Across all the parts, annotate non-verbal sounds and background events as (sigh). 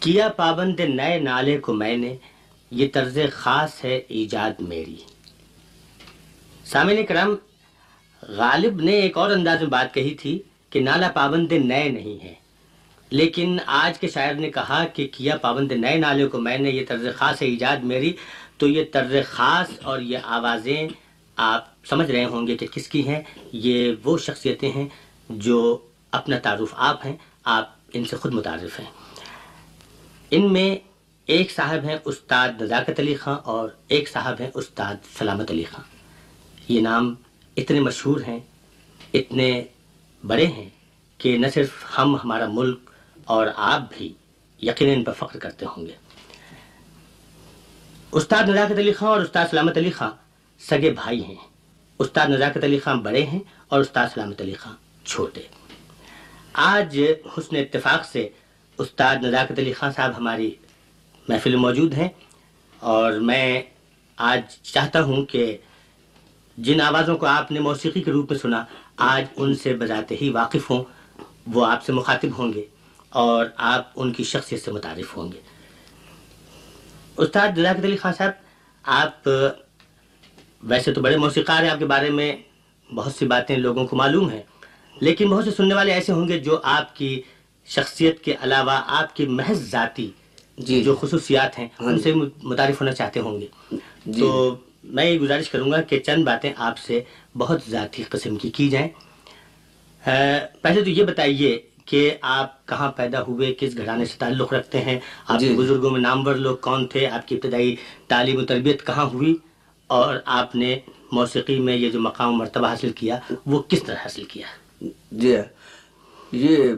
کیا پابند نئے نالے کو میں نے، یہ طرز خاص ہے ایجاد میری۔ سامعین کرم غالب نے ایک اور انداز میں بات کہی تھی کہ نالا پابند نئے نہیں ہے۔ لیکن آج کے شاعر نے کہا کہ کیا پابند نئے نالے کو میں نے، یہ طرز خاص ہے ایجاد میری، تو یہ طرز خاص اور یہ آوازیں آپ سمجھ رہے ہوں گے کہ کس کی ہیں۔ یہ وہ شخصیتیں ہیں جو اپنا تعارف آپ ہیں، آپ ان سے خود متعارف ہیں۔ ان میں ایک صاحب ہیں استاد نزاکت علی خان اور ایک صاحب ہیں استاد سلامت علی خان یہ نام اتنے مشہور ہیں، اتنے بڑے ہیں کہ نہ صرف ہم، ہمارا ملک اور آپ بھی یقیناً ان پر فخر کرتے ہوں گے۔ استاد نزاکت علی خان اور استاد سلامت علی خان سگے بھائی ہیں۔ استاد نزاکت علی خان بڑے ہیں اور استاد سلامت علی خان چھوٹے۔ آج حسن اتفاق سے استاد نزاکت علی خان صاحب ہماری محفل میں موجود ہیں اور میں آج چاہتا ہوں کہ جن آوازوں کو آپ نے موسیقی کے روپ میں سنا، آج ان سے بذاتے ہی واقف ہوں، وہ آپ سے مخاطب ہوں گے اور آپ ان کی شخصیت سے متعارف ہوں گے۔ استاد نزاکت علی خان صاحب، آپ، ویسے تو بڑے موسیقار ہیں، آپ کے بارے میں بہت سی باتیں لوگوں کو معلوم ہیں، لیکن بہت سے سننے والے ایسے ہوں گے جو آپ کی شخصیت کے علاوہ آپ کی محض ذاتی جی جو خصوصیات ہیں ہاں ان جی۔ سے متعارف ہونا چاہتے ہوں گے جی تو میں یہ گزارش کروں گا کہ چند باتیں آپ سے بہت ذاتی قسم کی کی جائیں پہلے تو یہ بتائیے کہ آپ کہاں پیدا ہوئے کس گھرانے سے تعلق رکھتے ہیں آپ جی۔ کے بزرگوں میں نامور لوگ کون تھے آپ کی ابتدائی تعلیم و تربیت کہاں ہوئی اور آپ نے موسیقی میں یہ جو مقام و مرتبہ حاصل کیا وہ کس طرح حاصل کیا جی۔ یہ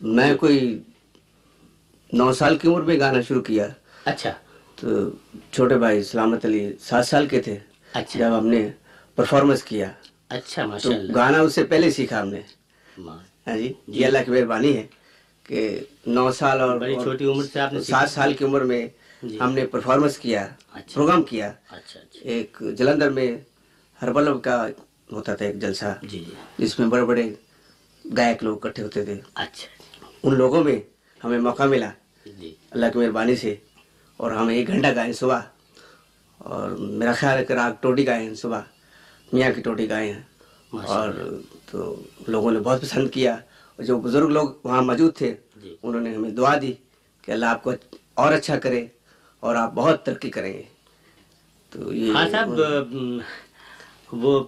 میں کوئی نو سال کی عمر میں گانا شروع کیا۔ اچھا۔ تو چھوٹے بھائی سلامت علی سات سال کے تھے۔ اچھا۔ جب ہم نے پرفارمنس کیا۔ اچھا تو گانا اس سے پہلے سیکھا ہم نے۔ ہاں جی یہ اللہ کی مہربانی ہے کہ نو سال اور چھوٹی عمر سے آپ نے سات سال کی عمر میں جی۔ ہم نے پرفارمنس کیا اچھا۔ پروگرام کیا۔ اچھا اچھا۔ ایک جلندر میں ہر بلب کا ہوتا تھا ایک جلسہ جی جی۔ جس میں بڑے بڑے گائک لوگ اکٹھے ہوتے تھے۔ اچھا۔ ان لوگوں میں ہمیں موقع ملا۔ جی۔ اللہ کی مہربانی سے۔ اور ہم ایک گھنٹہ گائے صبح۔ اور میرا خیال ہے کہ راگ ٹوٹی گائے ہیں صبح۔ میاں کی ٹوٹی گائے ہیں۔ اور تو لوگوں نے بہت پسند کیا۔ اور جو بزرگ لوگ وہاں موجود تھے جی۔ انہوں نے ہمیں دعا دی کہ اللہ آپ کو اور اچھا کرے اور آپ بہت ترقی کریں۔ گے تو یہ ہاں صاحب وہ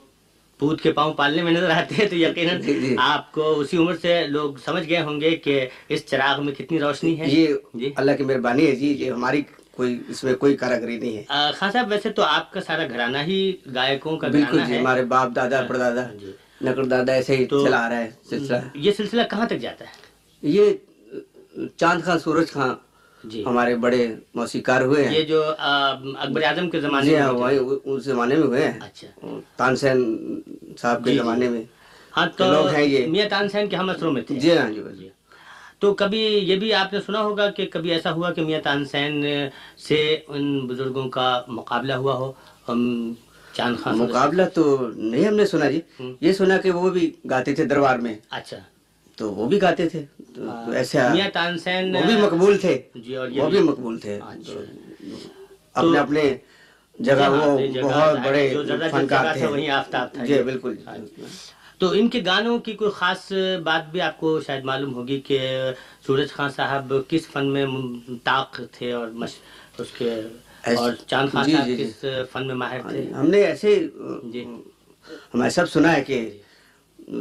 پوت کے پاؤں پالنے میں نظر آتے ہیں تو یقیناً جی، جی۔ آپ کو اسی عمر سے لوگ سمجھ گئے ہوں گے کہ اس چراغ میں کتنی روشنی ہے۔ یہ جی۔ اللہ کی مہربانی ہے جی یہ ہماری کوئی اس میں کوئی کاراگری نہیں ہے۔ خان صاحب ویسے تو آپ کا سارا گھرانہ ہی گائکوں کا بالکل جی ہمارے باپ دادا پردادا جی۔ نقل دادا ایسے ہی چلا آ رہا ہے سلسلہ۔ یہ سلسلہ کہاں تک جاتا ہے؟ یہ چاند خان سورج خان ہمارے بڑے موسیقار ہوئے یہ ہیں جو آ، اکبر اعظم کے زمانے جی میں ہاں اس زمانے میں ہوئے ہیں۔ اچھا۔ تانسین صاحب کے جی، جی۔ زمانے میں ہاں تو یہ۔ میاں تانسین کے ہم اثروں میں تھے۔ جی ہاں جی جی تو کبھی یہ بھی آپ نے سنا ہوگا کہ کبھی ایسا ہوا کہ میاں تانسین سے ان بزرگوں کا مقابلہ ہوا ہو؟ ہم چاند خان مقابلہ تو نہیں ہم نے سنا جی۔ یہ سنا کہ وہ بھی گاتے تھے دربار میں۔ اچھا۔ تو وہ بھی گاتے تھے۔ تو ایسے وہ بھی مقبول تھے۔ جی وہ بھی مقبول تھے۔ اچھا۔ اپنے اپنے جگہ ہاں، وہ بہت بڑے فنکار تھے۔ وہیں آفتاب تھا۔ جی۔ بالکل۔ ہاں جی۔ تو ان کے گانوں کی کوئی خاص بات بھی آپ کو شاید معلوم ہوگی کہ سورج خان صاحب کس فن میں طاق تھے اور مش... اس کے اور چاند خان جی، صاحب۔ کس فن میں ماہر تھے؟ ہم نے ایسے جی۔ ہمیں سب سنا ہے کہ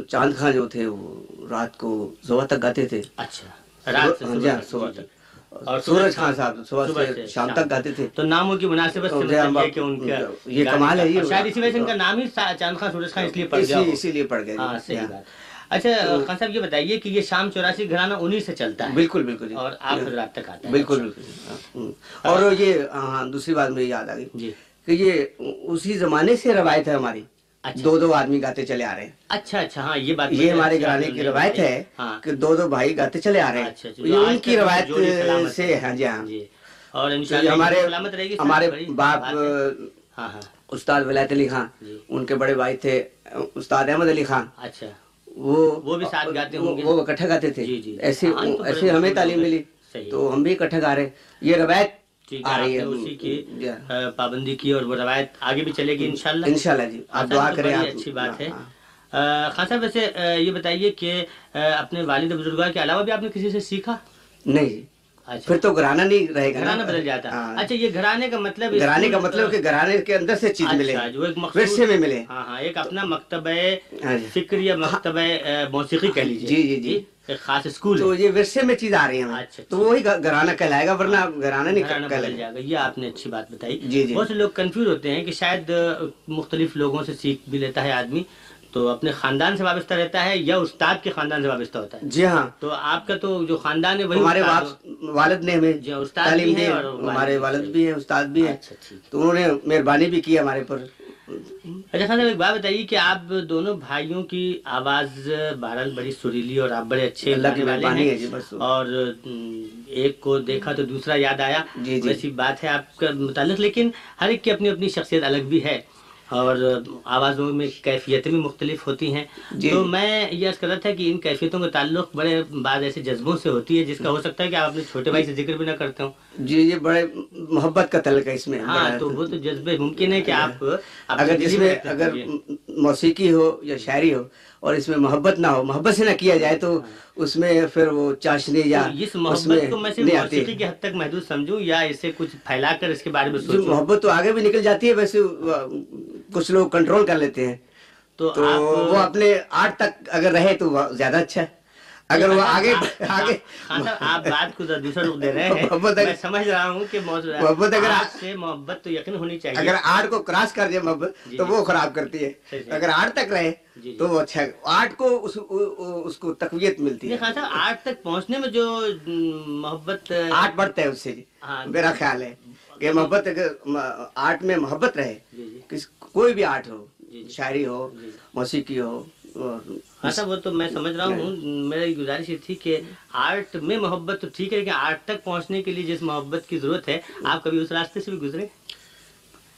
چاند خان جو تھے وہ رات کو صبح تک گاتے تھے۔ اچھا رات سے ہاں جی ہاں تک، صبح جی، جی۔ تک۔ اور سورج خان صاحب صبح سے شام تک گاتے تھے۔ تو ناموں کی مناسبت سے تو مطلب یہ کہ ان کا یہ گانے کمال ہے یہ شاید اسی وجہ سے ان کا نام ہی چاند خان سورج خان اس لیے پڑ گیا اسی لیے پڑ گئے جی۔ ہاں صحیح ہاں۔ بات۔ اچھا خان صاحب یہ بتائیے کہ یہ شام چوراسی گھرانہ انہی سے چلتا ہے بالکل بالکل جی۔ اور آپ حضرات تک آتا ہے۔ بالکل بالکل ہاں، ہوں۔ اور یہ ہاں دوسری بات مجھے یاد آ گئی۔ جی۔ کہ یہ اسی زمانے سے روایت ہے ہماری۔ اچھا دو دو آدمی گاتے چلے آ رہے ہیں۔ اچھا اچھا ہاں یہ بات یہ ہمارے گانے کی روایت ہے کہ دو دو بھائی گاتے چلے آ رہے ہیں۔ ان کی روایت سے ہاں جی ہاں۔ اور ہمارے ہمارے باپ استاد ولایت علی خان ان کے بڑے بھائی تھے استاد احمد علی خان۔ اچھا۔ وہ بھی ساتھ گاتے ہوں گے۔ وہ اکٹھا گاتے تھے۔ ایسے ہمیں تعلیم ملی۔ تو ہم بھی اکٹھا گا رہے۔ یہ روایت جی۔ پابندی کی اور وہ روایت آگے بھی چلے گی انشاءاللہ۔ انشاءاللہ جی آپ دعا کریں اچھی بات ہاں، ہے۔ ہاں۔ خاصا ویسے یہ بتائیے کہ اپنے والد بزرگ کے علاوہ بھی آپ نے کسی سے سیکھا؟ نہیں جی۔ اچھا۔ پھر تو گھرانہ نہیں رہے گا گھرانہ بدل جاتا۔ ہاں۔ اچھا یہ گھرانے کا مطلب گھرانے کا مطلب کہ گھرانے کے اندر سے چیز ملے اچھا، ایک ورثے میں ملے۔ ہاں ہاں ایک اپنا مکتبہ جی۔ فکر یا مکتبہ موسیقی کہہ لیجیے جی جی۔ جی؟, جی؟ خاص اسکول تو یہ ورثے میں چیز آ رہی ہیں۔ اچھا، اچھا۔ تو وہی گھرانہ کہلائے گا ورنہ گھرانہ نہیں کہلائے۔ گا۔ یہ آپ نے اچھی بات بتائی۔ جی جی۔ بہت سے لوگ کنفیوز ہوتے ہیں کہ شاید مختلف لوگوں سے سیکھ بھی لیتا ہے آدمی۔ تو اپنے خاندان سے وابستہ رہتا ہے یا استاد کے خاندان سے وابستہ ہوتا ہے؟ جی ہاں۔ تو آپ کا تو جو خاندان ہے وہی ہمارے والد نے ہمیں جی، تعلیم دی۔ ہمارے والد بھی ہیں استاد بھی ہیں۔ اچھا، تو انہوں نے مہربانی بھی کی ہمارے پر۔ اچھا خان صاحب ایک بات بتائیے کہ آپ دونوں بھائیوں کی آواز بہرحال بڑی سریلی اور آپ بڑے اچھے ہیں اور ایک کو دیکھا تو دوسرا یاد آیا۔ ویسی بات ہے آپ کا متعلق لیکن ہر ایک کی اپنی اپنی شخصیت الگ بھی ہے۔ اور آوازوں میں کیفیتیں بھی مختلف ہوتی ہیں۔ جی۔ تو میں یہ عرض کر رہا تھا کہ ان کیفیتوں کا تعلق بڑے بعض ایسے جذبوں سے ہوتی ہے جس کا ہو سکتا ہے کہ آپ اپنے چھوٹے بھائی سے ذکر بھی نہ کرتے ہوں۔ جی یہ بڑے محبت کا تعلق ہے اس میں۔ ہاں تو وہ تو جذبے ممکن ہے کہ جی۔ آپ اگر جس میں اگر جی۔ موسیقی ہو یا شاعری ہو اور اس میں محبت نہ ہو محبت سے نہ کیا جائے تو اس میں پھر وہ چاشنی یا اس محبت کو میں سے موسیقی کی حد تک محدود سمجھوں یا اسے کچھ پھیلا کر اس کے بارے میں جی، سوچوں؟ محبت تو آگے بھی نکل جاتی ہے ویسے کچھ لوگ کنٹرول کر لیتے ہیں۔ تو وہ اپنے آرٹ تک اگر رہے تو زیادہ اچھا ہے۔ اگر وہ آگے آگے آپ بات کو دوسرا رخ دے رہے ہیں۔ میں سمجھ رہا ہوں کہ محبت اگر آپ سے محبت تو یقین ہونی چاہیے۔ اگر آر کو کراس کر دے محبت جی، تو جی۔ وہ خراب کرتی ہے۔ اگر آر تک رہے جی، تو وہ اچھا آرٹ کو اس کو تقویت ملتی ہے۔ خان صاحب آرٹ تک پہنچنے میں جو محبت آرٹ بڑھتا ہے اس سے۔ ہاں۔ میرا خیال ہے کہ محبت اگر آرٹ میں محبت رہے کوئی بھی آرٹ ہو شاعری ہو موسیقی ہو ہاں صاحب وہ تو میں سمجھ رہا ہوں۔ میری گزارش یہ تھی کہ آرٹ میں محبت تو ٹھیک ہے لیکن آرٹ تک پہنچنے کے لیے جس محبت کی ضرورت ہے آپ کبھی اس راستے سے بھی گزرے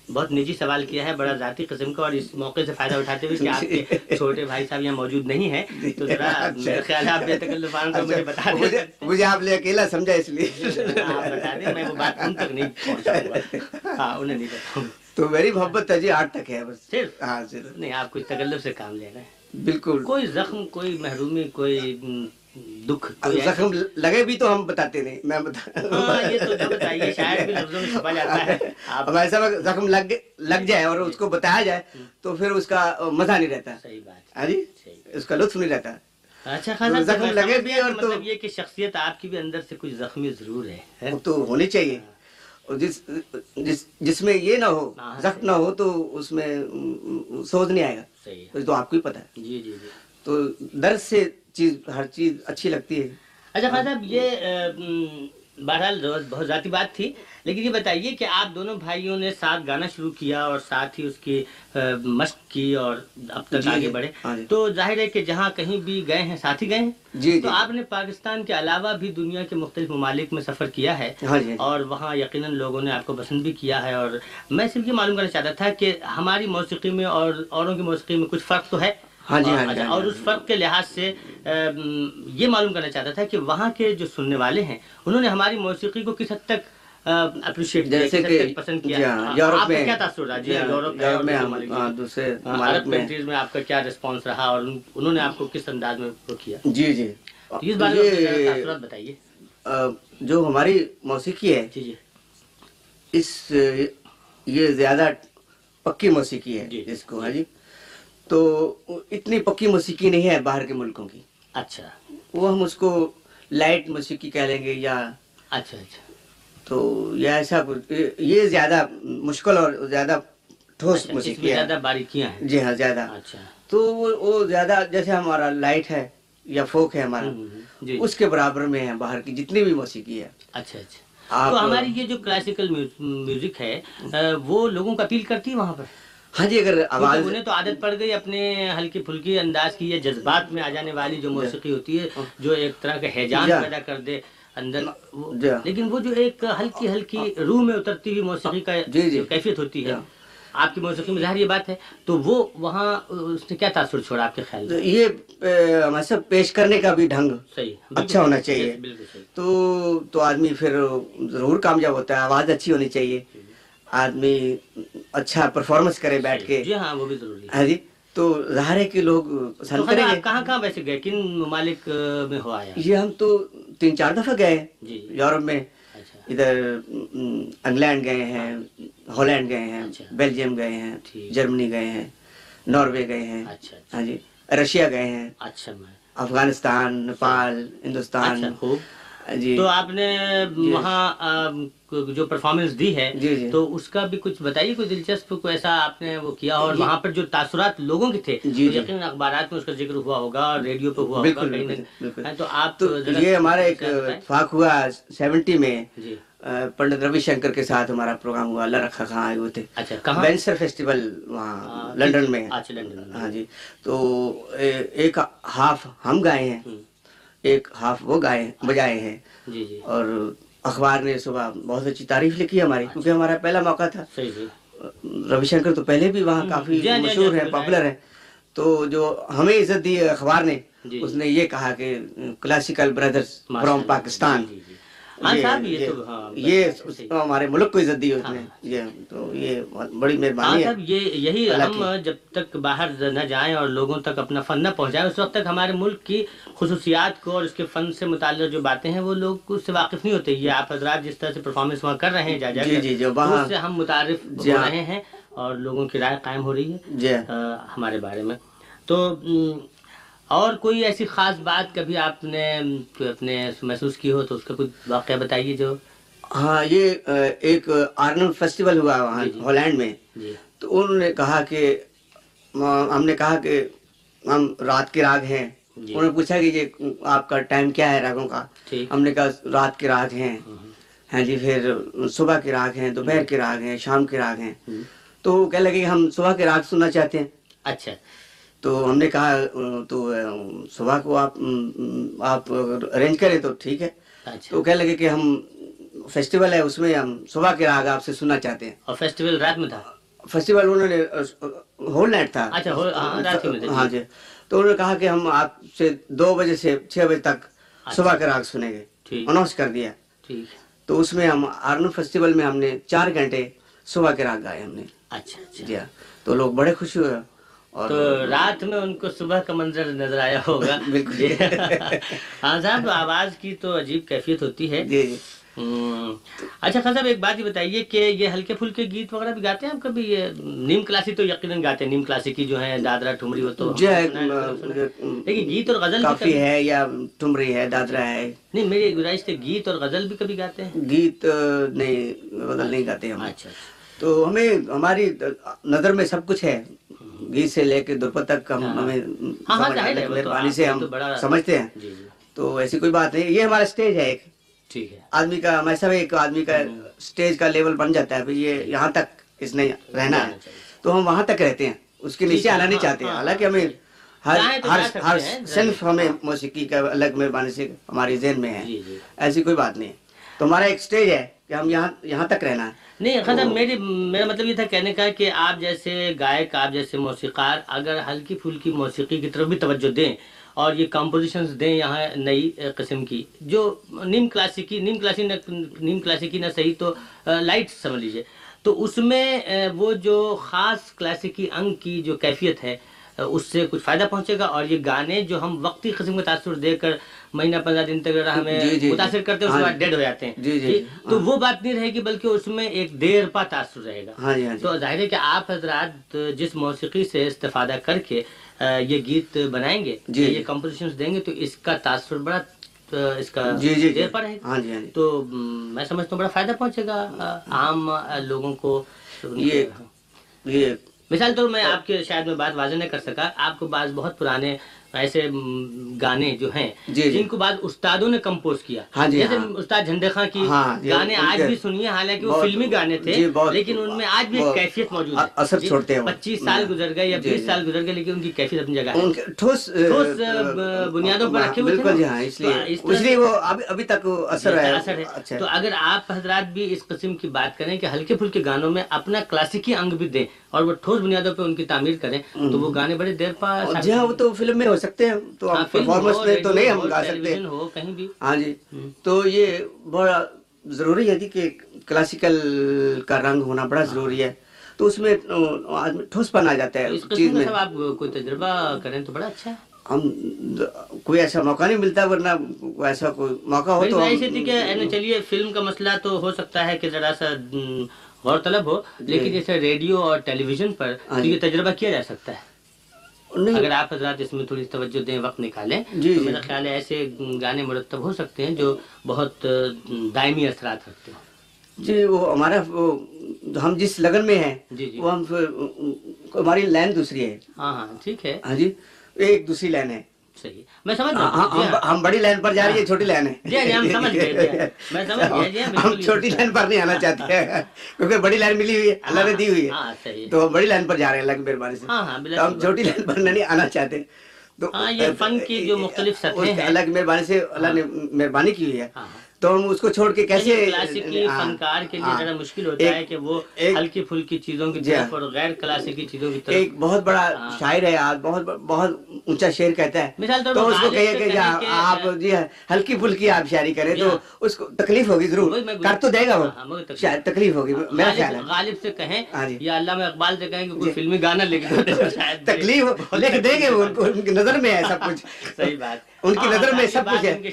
بہت نجی سوال کیا ہے بڑا ذاتی قسم کا اور اس موقع سے فائدہ اٹھاتے ہوئے کہ آپ کے (laughs) چھوٹے بھائی صاحب یہاں موجود نہیں ہیں۔ تو ذرا اچھا۔ خیال آپ بے تکلفان کو مجھے بتا دیں۔ مجھے آپ لے اکیلا سمجھا اس لیے۔ (laughs) ہاں، آپ بتا دیں میں وہ بات ان تک نہیں ہاں انہیں نہیں بتاؤں تو میری محبت ہے جی آٹھ تک ہے بس۔ صرف؟ ہاں صرف۔ نہیں آپ کچھ تکلف سے کام لے رہے ہیں۔ بالکل۔ کوئی زخم کوئی محرومی کوئی دکھ زخم لگے بھی تو ہم بتاتے نہیں میں ہمارے (laughs) ساتھ زخم لگ جائے اور اس کو بتایا جائے ہاں۔ تو پھر اس کا مزہ نہیں رہتا۔ صحیح بات۔ ہاں جی؟ اس کا لطف نہیں رہتا۔ اچھا زخم لگے بھی اور مطلب یہ کہ شخصیت آپ کی بھی اندر سے کچھ زخمی ضرور ہے تو ہونی چاہیے۔ ہاں۔ جس جس جس میں یہ نہ ہو زخم نہ ہو تو اس میں سوز نہیں آئے گا۔ صحیح تو آپ کو ہی پتہ ہے۔ جی جی جی۔ تو درد سے چیز ہر چیز اچھی لگتی ہے۔ اچھا صاحب یہ بہرحال بہت ذاتی بات تھی لیکن یہ بتائیے کہ آپ دونوں بھائیوں نے ساتھ گانا شروع کیا اور ساتھ ہی اس کی مشق کی اور اب تک جی، آگے جی، بڑھے۔ ہاں جی۔ تو ظاہر ہے کہ جہاں کہیں بھی گئے ہیں ساتھ ہی گئے ہیں۔ تو آپ نے پاکستان کے علاوہ بھی دنیا کے مختلف ممالک میں سفر کیا ہے۔ ہاں ہاں اور وہاں یقیناً لوگوں نے آپ کو پسند بھی کیا ہے۔ اور میں صرف یہ معلوم کرنا چاہتا تھا کہ ہماری موسیقی میں اور اوروں کی موسیقی میں کچھ فرق تو ہے؟ ہاں جی ہاں, جی، ہاں, جی، ہاں جی۔ اور اس فرق کے لحاظ سے یہ معلوم کرنا چاہتا تھا کہ وہاں کے جو سننے والے ہیں انہوں نے ہماری موسیقی کو کس حد تک اپریشیٹ جیسے کہ پسند کیا؟ ہاں، یورپ میں کیا تاثر رہا؟ جی یورپ میں دوسرے عرب کنٹریز میں آپ کا کیا ریسپانس رہا اور انہوں نے آپ کو کس انداز میں وہ کیا؟ جی جی۔ اس بارے میں تاثرات بتائیے۔ جو ہماری موسیقی ہے جی جی۔ اس یہ زیادہ پکی موسیقی ہے جس کو ہاں جی۔ تو اتنی پکی موسیقی نہیں ہے باہر کے ملکوں کی۔ اچھا۔ وہ ہم اس کو لائٹ موسیقی کہہ لیں گے یا اچھا اچھا۔ تو یہ ایسا یہ زیادہ مشکل اور زیادہ ٹھوس اچھا، موسیقی ہے۔ زیادہ باریکیاں ہیں۔ جی ہاں زیادہ۔ اچھا۔ تو وہ زیادہ جیسے ہمارا لائٹ ہے یا فوک ہے ہمارا جی۔ اس کے برابر میں ہے باہر کی جتنی بھی موسیقی ہے۔ اچھا اچھا۔ تو ہماری یہ جو کلاسیکل میوزک ہے وہ لوگوں کا اپیل کرتی ہے وہاں پر؟ ہاں جی اگر آواز انہیں تو عادت پڑ گئی اپنے ہلکی پھلکی انداز کی یہ جذبات میں آ جانے والی جو جی۔ موسیقی ہوتی ہے ہاں۔ جو ایک طرح کا حیجان جی۔ پیدا کر دے اندر۔ جی۔ لیکن وہ جو ایک ہلکی ہلکی ہاں۔ روح میں اترتی ہوئی موسیقی کا کیفیت ہوتی ہے۔ ہاں۔ آپ کی موسیقی میں ظاہر یہ بات ہے۔ تو وہ وہاں اس نے کیا تاثر چھوڑا آپ کے خیال میں؟ یہ ہمارے سب پیش کرنے کا بھی ڈھنگ صحیح۔ اچھا ہونا چاہیے۔ تو تو آدمی پھر ضرور کامیاب ہوتا ہے۔ آواز اچھی ہونی چاہیے۔ آدمی اچھا پرفارمنس کرے بیٹھ کے۔ جی ہاں وہ بھی ضروری ہے۔ ہاں جی؟ تو ظاہر ہے کہ لوگ پسند کریں گے۔ کہاں کہاں ویسے گئے؟ کن ممالک میں ہو آیا؟ یہ ہم تو تین چار دفعہ گئے ہیں۔ جی۔ یورپ میں۔ اچھا۔ ادھر انگلینڈ گئے ہیں ہالینڈ گئے ہیں اچھا۔ بیلجیم گئے ہیں۔ جرمنی گئے ہیں ناروے گئے ہیں۔ اچھا ہاں جی رشیا گئے ہیں۔ اچھا افغانستان نیپال ہندوستان۔ جی تو آپ نے وہاں آ، جو پرفارمنس دی ہے جی جی۔ تو اس کا بھی کچھ بتائیے کوئی دلچسپ کوئی ایسا آپ نے وہ کیا؟ اور وہاں پر جو تاثرات لوگوں کے تھے جی، جی۔ یقیناً اخبارات میں اس کا ذکر ہوا ہوگا اور ریڈیو پہ ہوا ہوگا ہاں، تو آپ یہ ہمارا ایک۔ اتفاق ہوا سیونٹی میں جی۔ پنڈت روی شنکر کے ساتھ ہمارا پروگرام ہوا اللہ رکھا خاں آئے ہوئے تھے۔ اچھا کہاں؟ وینسر فیسٹیول وہاں ہاں، لندن میں۔ اچھا میں۔ ہاں جی۔ تو ایک ہاف ہم گائے ہیں۔ ایک ہاف وہ گائے بجائے ہیں۔ جی جی۔ اور اخبار نے صبح بہت اچھی تعریف لکھی ہماری کیونکہ ہمارا پہلا موقع تھا۔ روی شنکر تو پہلے بھی وہاں کافی جی مشہور ہیں پاپولر ہیں۔ تو جو ہمیں عزت دی اخبار نے۔ اس نے یہ کہا کہ کلاسیکل بردرز فرام پاکستان یہ- ہاں صحیح۔ ہمارے ملک کو عزت دی اس نے۔ ہاں۔ یہ تو یہ بڑی ہاں مہربانی ہے۔ یہ یہی ہم جب تک باہر نہ جائیں اور لوگوں تک اپنا فن نہ پہنچائیں اس وقت تک ہمارے ملک کی خصوصیات کو اور اس کے فن سے متعلق جو باتیں ہیں وہ لوگ اس سے واقف نہیں ہوتے۔ یہ آپ حضرات جس طرح سے پرفارمنس وہاں کر رہے ہیں جا جا جی، جی، وہاں- اس سے ہم متعارف جی ہو ہاں۔ رہے ہیں اور لوگوں کی رائے قائم ہو رہی ہے۔ جی۔ ہمارے بارے میں۔ تو اور کوئی ایسی خاص بات کبھی آپ نے اپنے محسوس کی ہو تو اس کا کوئی واقعہ بتائیے جو؟ ہاں یہ ایک آرنم فیسٹیول ہوا وہاں جی، جی۔ ہالینڈ میں۔ جی۔ تو انہوں نے کہا کہ ہم نے کہا کہ ہم رات کے راگ ہیں۔ انہوں نے پوچھا کہ یہ آپ کا ٹائم کیا ہے راگوں کا؟ ہم نے کہا رات کے راگ ہیں۔ ہاں جی پھر صبح کے راگ ہیں دوپہر کے راگ ہیں شام کے راگ ہیں۔ ہم، تو وہ کہنے لگے کہ ہم صبح کے راگ سننا چاہتے ہیں۔ اچھا۔ تو ہم نے کہا تو صبح کو آپ آپ ارینج کریں تو ٹھیک ہے۔ اچھا۔ تو کہنے لگے کہ ہم فیسٹیول ہے اس میں ہم صبح کے راگ آپ سے سننا چاہتے ہیں۔ اور فیسٹیول رات میں تھا؟ فیسٹیول انہوں نے ہول نائٹ تھا۔ اچھا، ہول- ہاں، میں تھا، جی۔ ہاں جی۔ تو انہوں نے کہا کہ ہم آپ سے دو بجے سے چھ بجے تک صبح کے راگ سنیں گے۔ اناؤنس کر دیا۔ تو اس میں ہم آرنو فیسٹیول میں ہم نے چار گھنٹے صبح کے راگ گائے ہم نے۔ اچھا اچھا۔ جی ہاں۔ تو لوگ بڑے خوش ہوئے۔ تو رات میں ان کو صبح کا منظر نظر آیا ہوگا۔ (laughs) بالکل۔ (laughs) ہاں صاحب آواز کی تو عجیب کیفیت ہوتی ہے۔ جی جی۔ اچھا خان صاحب ایک بات یہ بتائیے کہ یہ ہلکے پھلکے گیت وغیرہ بھی گاتے ہیں؟ آپ کبھی یہ نیم کلاسی تو یقیناً گاتے ہیں۔ نیم کلاسیکی جو ہے دادرا ٹھمری وہ تو جی۔ لیکن گیت اور غزل کافی ہے یا ٹمری ہے دادرا ہے۔ نہیں میری گزارش تھی گیت اور غزل بھی کبھی گاتے ہیں؟ گیت نہیں بدل نہیں گاتے ہم۔ اچھا۔ تو ہمیں ہماری نظر میں سب کچھ ہے۔ گیت سے لے کے درپت تک ہم ہمیں ہاں ہاں ہے مہربانی سے ہم سمجھتے ہیں۔ جی جی۔ تو ایسی کوئی بات نہیں یہ ہمارا سٹیج ہے ایک۔ ٹھیک ہے۔ آدمی کا میں سب ایک آدمی کا سٹیج کا لیول بن جاتا ہے یہ یہاں تک اس نے رہنا ہے۔ تو ہم وہاں تک رہتے ہیں اس کے نیچے آنا نہیں چاہتے ہاں، حالانکہ ہمیں ہر صنف ہمیں موسیقی کا الگ مہربانی سے ہماری ذہن میں ہے۔ جی جی۔ ایسی کوئی بات نہیں۔ تو ہمارا ایک سٹیج ہے کہ ہم یہاں یہاں تک رہنا ہے۔ نہیں خدا میری میرا مطلب یہ تھا کہنے کا کہ آپ جیسے گائک آپ جیسے موسیقار اگر ہلکی پھلکی موسیقی کی طرف بھی توجہ دیں اور یہ کمپوزیشنز دیں یہاں نئی قسم کی جو نیم کلاسیکی نیم کلاسی نیم کلاسیکی نہ صحیح تو لائٹ سمجھ لیجیے تو اس میں وہ جو خاص کلاسیکی انگ کی جو کیفیت ہے اس سے کچھ فائدہ پہنچے گا اور یہ گانے جو ہم وقتی قسم کا تاثر دے کر مہینہ پندرہ دن تک جی، ہمیں جی۔ متاثر کرتے ہیں اس کے ہاں بعد ڈیڈ ہو جاتے ہیں۔ جی، جی،؟ تو وہ بات نہیں رہے گی بلکہ اس میں ایک دیر پا تاثر رہے گا۔ ہاں جی ہاں جی۔ تو ظاہر ہے کہ آپ حضرات جس موسیقی سے استفادہ کر کے یہ گیت بنائیں گے جی، یہ جی۔ کمپوزیشنز دیں گے تو اس کا تاثر بڑا اس کا جی جی جی۔ دیر پر رہے گا۔ ہاں جی ہاں جی۔ تو میں سمجھتا ہوں بڑا فائدہ پہنچے گا عام لوگوں کو۔ یہ یہ مثال طور میں آپ کے شاید میں بات واضح نہیں کر سکا آپ کو بعض بہت پرانے ایسے گانے جو ہیں جی، جی۔ جن کو بعد استادوں نے کمپوز کیا ہاں جی، جیسے ہاں۔ استاد جھنڈے خان کی ہاں، گانے ان آج بھی سنیے حالانکہ وہ فلمی گانے تھے لیکن ان میں آج بھی ایک کیفیت موجود ا- اثر چھوڑتے ہیں۔ پچیس سال گزر گئے یا بیس۔ سال گزر گئے لیکن ان کی کیفیت اپنی جگہ ہے ٹھوس بنیادوں پر رکھے ہوئے بالکل اس تو لیے وہ ابھی تک ہے اثر ہے اچھا تو اگر آپ حضرات بھی اس قسم کی بات کریں کہ ہلکے پھلکے گانوں میں اپنا کلاسیکی انگ بھی دیں اور وہ ٹھوس بنیادوں پہ ان کی تعمیر کریں تو وہ گانے بڑے دیر پا جی ہاں وہ تو فلم میں ہو سکتے ہیں تو پرفارمنس میں تو نہیں ہم گا سکتے۔ ہو کہیں بھی۔ ہاں جی تو یہ بڑا ضروری ہے جی کہ کلاسیکل کا رنگ ہونا بڑا ضروری ہے۔ تو اس میں ٹھوس پن آ جاتا ہے اس چیز میں۔ آپ کوئی تجربہ کریں تو بڑا اچھا ہے۔ ہم کوئی ایسا موقع نہیں ملتا ورنہ ایسا کوئی موقع ہو تو چلیے فلم کا مسئلہ تو ہو سکتا ہے کہ ذرا سا غور طلب ہو لیکن جیسے ریڈیو اور ٹیلی ویژن پر ہاں تو جی۔ یہ تجربہ کیا جا سکتا ہے؟ اگر آپ حضرات اس میں تھوڑی توجہ دیں وقت نکالیں جی، تو جی۔ میرا خیال ہے ایسے گانے مرتب ہو سکتے ہیں جو بہت دائمی اثرات رکھتے ہوں۔ جی وہ ہمارا ہم جس لگن میں ہیں جی جی۔ وہ ہم ہماری لائن دوسری ہے۔ ہاں ہاں ٹھیک ہے۔ ہاں جی ایک دوسری لائن ہے۔ صحیح میں سمجھ رہا ہاں، جی ہم ہاں۔ ہم بڑی لائن پر جا رہی ہے چھوٹی لائن ہے۔ جی جی ہم سمجھ گئے جی ہاں۔ میں سمجھ گیا جی ہاں، ہم چھوٹی۔ لائن پر نہیں آنا چاہتے۔ ہیں کیونکہ بڑی لائن ملی ہوئی ہے اللہ نے دی ہوئی ہے۔ ہاں تو ہم بڑی لائن پر جا رہے ہیں اللہ کی مہربانی سے۔ ہاں ہاں ہم۔ چھوٹی لائن پر نہیں آنا چاہتے۔ تو ہاں، یہ فن کی جو مختلف سطحیں ہیں۔ اللہ کی مہربانی سے اللہ نے مہربانی کی ہوئی ہے۔ ہاں ہاں۔ تو ہم اس کو چھوڑ کے کیسے یعنی کلاسیکی ہاں، فنکار کے لیے ہاں۔ ذرا مشکل ہوتا ہے کہ وہ ہلکی پھلکی چیزوں کی جی ہاں۔ طرف اور غیر کلاسیکی چیزوں کی طرف ایک بہت بڑا ہاں۔ شاعر ہے آج بہت بہت اونچا شعر کہتا ہے مثال طور پر اس کو کہیے کہ جہاں کہ- آپ جی ہاں، ہلکی پھلکی آپ شاعری کریں جی تو ہاں۔ اس کو تکلیف ہوگی ضرور کر تو دے گا وہ ہاں، تکلیف- ہوگی میرا خیال ہے غالب سے کہیں ہاں جی۔ یا علامہ اقبال سے کہیں کہ کوئی جی۔ فلمی گانا لکھ (laughs) دو تکلیف لکھ دیں گے ان کی نظر میں ہے سب کچھ (laughs) صحیح بات ان کی نظر میں سب کچھ ہے۔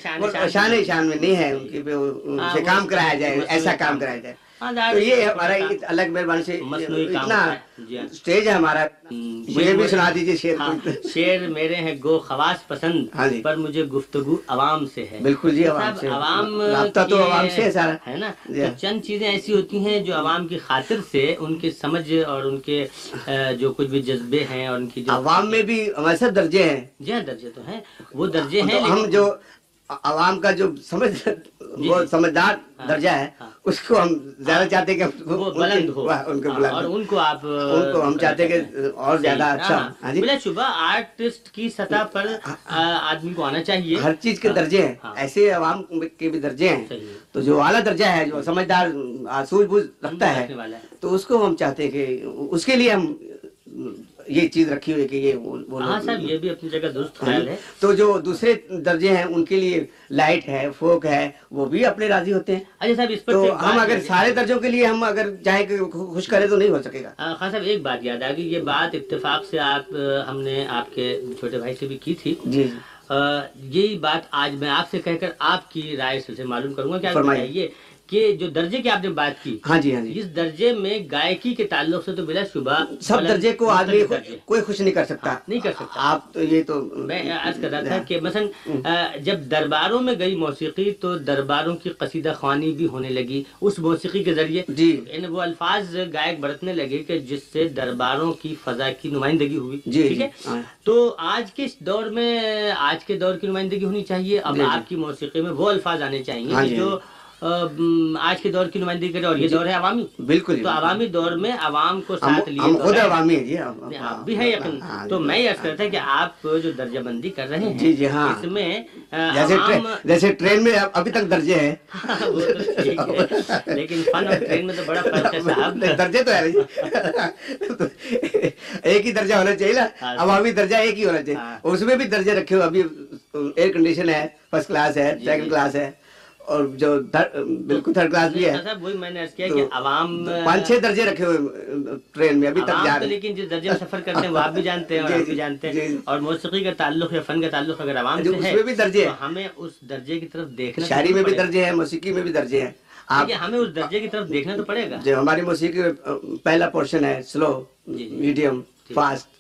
شان شان میں نہیں ہے ان کی ان سے کام کرایا جائے ایسا کام۔ کرایا جائے۔ تو یہ ہمارا کی مہربانی سے اتنا ہے، جی ہاں۔ ہمارا مجھے بھی سنا دیجیے شعر ہاں، شعر میرے ہیں گو خواص پسند ہاں جی۔ پر مجھے گفتگو عوام سے ہے بالکل جی، عوام سے۔ عوام رابطہ تو عوام سے ہے سارا۔ ہے نا جی۔ چند چیزیں ایسی ہوتی ہیں جو عوام کی خاطر سے ان کے سمجھ اور ان کے جو کچھ بھی جذبے ہیں اور ان کی عوام میں بھی ہمارے سب درجے ہیں جی ہاں درجے تو ہیں وہ درجے ہیں ہم جو عوام کا جو سمجھ وہ جی۔ سمجھدار ہاں، درجہ ہے ہاں۔ اس کو ہم زیادہ چاہتے ہیں کہ وہ بلند ہو۔ ان کو ہاں، بلند اور۔ ان کو آپ ان کو ہم چاہتے ہیں کہ اور زیادہ اچھا ہاں جی۔ بلا شبہ آرٹسٹ کی سطح پر آدمی کو آنا چاہیے۔ ہر چیز کے ہاں، درجے ہیں۔ ہاں، ایسے عوام کے بھی درجے ہیں۔ تو جو اعلیٰ درجہ ہے جو سمجھدار سوجھ بوجھ رکھتا ہے۔ تو اس کو ہم چاہتے ہیں کہ اس کے لیے ہم یہ چیز رکھی ہوئی کہ یہ وہ وہ ہاں صاحب یہ بھی اپنی جگہ درست خیال۔ ہے تو جو دوسرے درجے ہیں ان کے لیے لائٹ ہے فوک ہے وہ بھی اپنے راضی ہوتے ہیں اچھا صاحب اس پر تو ہم اگر۔ سارے درجوں کے لیے ہم اگر چاہیں کہ خوش کریں تو نہیں ہو سکے گا خان صاحب ایک بات یاد آ گئی یہ بات اتفاق سے آپ ہم نے آپ کے چھوٹے بھائی سے بھی کی تھی جی جی یہی بات آج میں آپ سے کہہ کر آپ کی رائے سے معلوم کروں گا فرمائیے۔ بتائیے کہ جو درجے کی آپ نے بات کی ہاں جی ہاں جی۔ اس درجے میں گائکی کے تعلق سے تو بلا شبہ سب درجے کو آدمی۔ کوئی خوش نہیں کر سکتا۔ ہاں، نہیں کر سکتا۔ آپ تو یہ تو میں عرض کر رہا تھا کہ مثلا جب درباروں میں گئی موسیقی تو درباروں کی قصیدہ خوانی بھی ہونے لگی۔ اس موسیقی کے ذریعے جی۔ یعنی وہ الفاظ گائک برتنے لگے کہ جس سے درباروں کی فضا کی نمائندگی ہوئی۔ جی، ٹھیک جی، ہے؟ ہاں۔ تو آج کے اس دور میں آج کے دور کی نمائندگی ہونی چاہیے۔ اب جی، جی۔ آپ کی موسیقی میں وہ الفاظ آنے چاہیے ہاں جو آج کے دور کی نمائندگی کرے اور یہ دور ہے عوامی۔ بالکل جی، تو عوامی دور میں عوام کو ساتھ لیے خود۔ عوامی ہیں جی نہیں، آپ بھی ہے یقین۔ ہاں، تو میں یہ عرض کرتا کہ آپ جو درجہ بندی کر رہے ہیں جی، جی، ہاں۔ اس میں جیسے ٹرین میں اب- ابھی تک درجے ہیں۔ ہے۔ لیکن فن اور ٹرین میں تو بڑا فرق ہے صاحب۔ درجے تو ہے جی۔ ایک ہی درجہ ہونا چاہیے نا۔ ہاں۔ عوامی درجہ ایک ہی ہونا چاہیے۔ ہاں۔ اس میں بھی درجے رکھے ہوئے ابھی ایئر کنڈیشن ہے فرسٹ کلاس ہے جی، سیکنڈ جی۔ کلاس ہے۔ اور جو بالکل تھرڈ کلاس بھی ہے صاحب وہی میں نے عرض کیا تو کہ عوام پانچ چھ درجے رکھے ہوئے ٹرین میں ابھی تک جا رہے ہیں لیکن جس درجے سفر کرتے ہیں وہ آپ بھی جانتے ہیں اور (laughs) جی، جی، بھی جانتے جی، ہیں جی۔ اور موسیقی کا تعلق یا فن کا تعلق اگر عوام جو سے اس ہے میں بھی درجے ہیں ہمیں اس درجے کی طرف دیکھنا شاعری میں بھی۔ درجے ہیں موسیقی میں بھی درجے ہیں آپ ہمیں اس درجے کی طرف دیکھنا تو پڑے گا جو ہماری موسیقی پہلا پورشن ہے سلو جی، جی۔ میڈیم۔ فاسٹ۔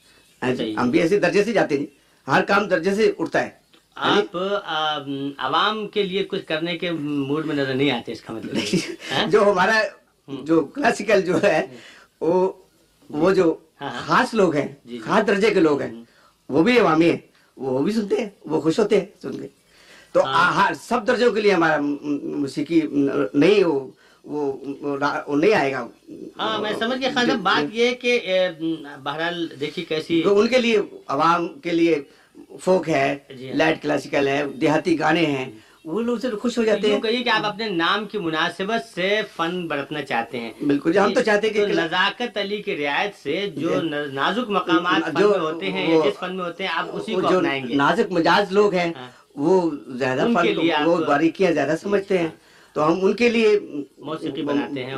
ہم بھی ایسے درجے سے جاتے نہیں ہر کام درجے سے اٹھتا ہے آپ آم، عوام کے لیے کچھ کرنے کے موڈ میں نظر نہیں آتے اس کا مطلب۔ (laughs) ہاں؟ جو ہمارا جو کلاسیکل جو ہے وہ وہ جو ہاں،۔ خاص لوگ ہیں جی، جی۔ خاص درجے کے لوگ ہیں وہ بھی عوامی ہیں وہ بھی سنتے ہیں وہ خوش ہوتے ہیں سن کے تو ہاں سب درجوں کے لیے ہمارا موسیقی نہیں وہ وہ نہیں آئے گا ہاں میں سمجھ گیا خان صاحب بات یہ کہ بہرحال دیکھیے کیسی ان کے لیے عوام کے لیے فوک ہے جی ہاں۔ لائٹ کلاسیکل ہے دیہاتی گانے ہیں وہ لوگ سے خوش ہو جاتے ہیں۔ کہیے کہ آپ اپنے نام کی مناسبت سے فن برتنا چاہتے ہیں۔ بالکل جی ہم تو چاہتے ہیں کہ نزاکت علی کی رعایت سے جو نازک مقامات جو ہوتے ہیں جس فن میں ہوتے ہیں آپ اسی کو اپنائیں گے۔ نازک مزاج لوگ ہیں ہاں۔ وہ زیادہ فن وہ باریکیاں زیادہ سمجھتے ہیں۔ تو ہم ان کے لیے موسیقی بناتے ہیں،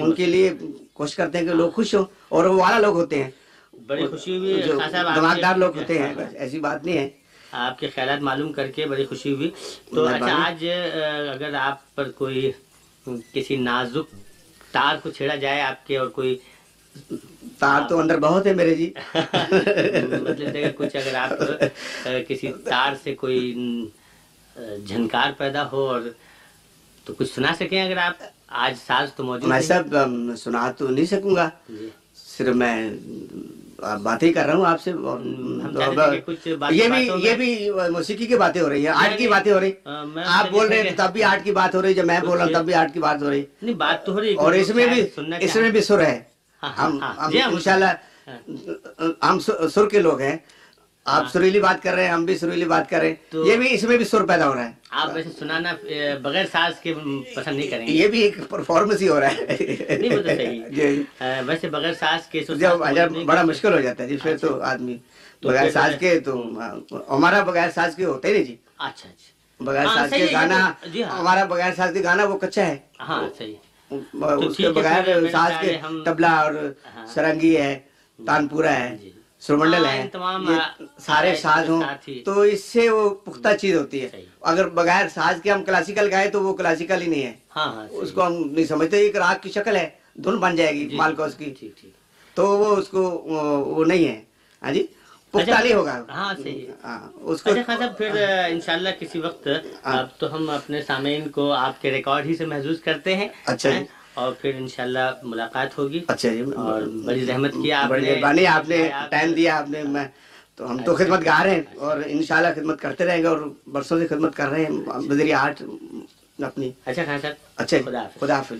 ان کے لیے کوشش کرتے ہیں کہ لوگ خوش ہوں اور وہ والا لوگ ہوتے ہیں۔ بڑی خوشی ہوئی دماغدار لوگ ہوتے ہیں ایسی بات نہیں ہے آپ کے خیالات معلوم کر کے بڑی خوشی ہوئی تو اچھا۔ آج اگر آپ پر کوئی کسی نازک تار کو چھیڑا جائے آپ کے اور کوئی تار تو اندر بہت ہے میرے جی مطلب کچھ اگر آپ کسی تار سے کوئی جھنکار پیدا ہو اور تو کچھ سنا سکیں اگر آپ آج ساز تو موجود میں۔ سب سنا تو نہیں سکوں گا جی۔ صرف میں باتیں کر رہا ہوں آپ سے یہ بھی یہ بھی موسیقی کی باتیں ہو رہی ہیں آرٹ کی باتیں ہو رہی آپ بول رہے ہیں تب بھی آرٹ کی بات ہو رہی جب میں بول رہا ہوں تب بھی آرٹ کی بات ہو رہی نہیں بات تو ہو رہی اور اس میں بھی اس۔ میں بھی سر ہے۔ ہاں، ہاں، ہم ہاں، انشاءاللہ ہم سر کے لوگ ہیں۔ آپ سریلی بات کر رہے ہیں ہم بھی سریلی بات کر رہے ہیں۔ یہ بھی اس میں بھی سر پیدا ہو رہا ہے آپ ویسے سنانا بغیر ساز کے پسند نہیں کریں گے۔ یہ بھی ایک پرفارمنس ہی ہو رہا ہے۔ نہیں وہ تو صحیح۔ جی۔ ویسے بغیر ساز کے جب بڑا مشکل ہو جاتا ہے جی پھر تو آدمی تو بغیر ساز کے تو ہمارا بغیر ساز کے ہوتا ہی نہیں جی۔ اچھا اچھا۔ بغیر ہاں، ساز کے گانا جی ہاں۔ ہمارا بغیر ساز کے گانا وہ کچا ہے۔ ہاں صحیح۔ اس کے بغیر ساز کے تبلا اور ہاں۔ سرنگی ہے تانپورا ہے۔ جی۔ سرمنڈل ہاں، آ- سارے ساز ہوں تو اس سے وہ پختہ چیز ہوتی ہے۔ اگر بغیر ساز کے ہم کلاسیکل گائے تو وہ کلاسیکل ہی نہیں ہے۔ ہاں ہاں۔ اس کو ہم نہیں سمجھتے ایک راگ کی شکل ہے دھن بن جائے گی جی، مالکوس کی۔ ٹھیک ٹھیک تو وہ اس کو وہ نہیں ہے۔ ہاں جی؟ پختہ اچھا، نہیں ہوگا۔ ہاں اس کو اچھا صاحب پھر انشاءاللہ کسی وقت اب تو ہم اپنے سامعین کو آپ کے ریکارڈ ہی سے محظوظ کرتے ہیں۔ اچھا جی۔ ہیں؟ اور پھر انشاءاللہ ملاقات ہوگی اچھا جی اور بڑی زحمت کی آپ بڑی نے مہربانی آپ نے ٹائم دیا آپ نے میں تو ہم تو خدمت گار ہیں اور انشاءاللہ خدمت کرتے رہیں گے اور برسوں سے خدمت کر رہے ہیں بذریعہ آرٹ اپنی۔ اچھا خان صاحب اچھا جی خدا حافظ۔ خدا حافظ۔